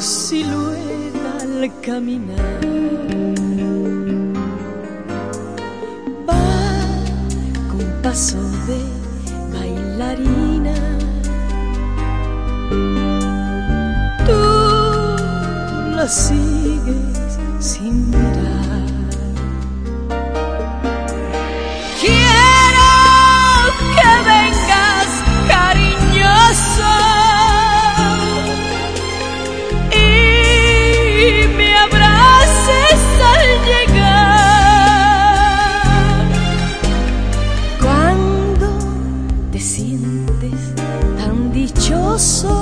silueta al caminar. Va con paso de bailarina. Tú la sigues sin mirar. Y me abraces al llegar. Cuando te sientes tan dichoso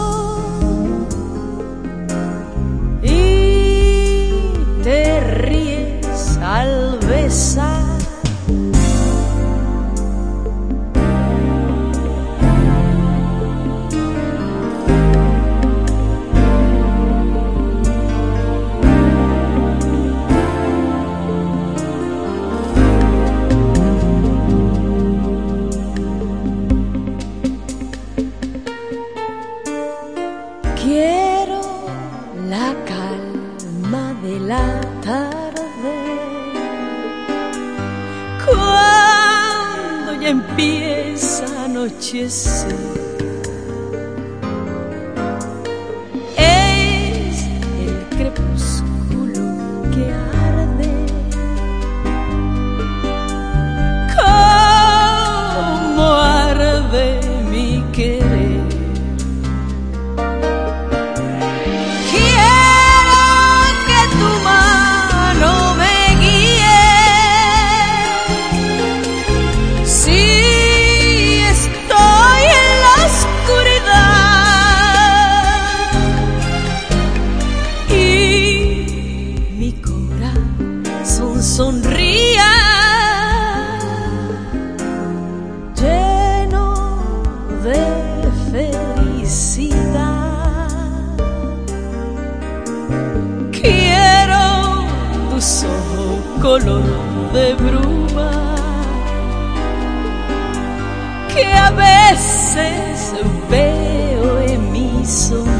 y te ríes al besar. La tarde cuando ya empieza a anochecer. Sonría lleno de felicidad. Quiero tus ojos color de bruma que a veces veo en mi sombra.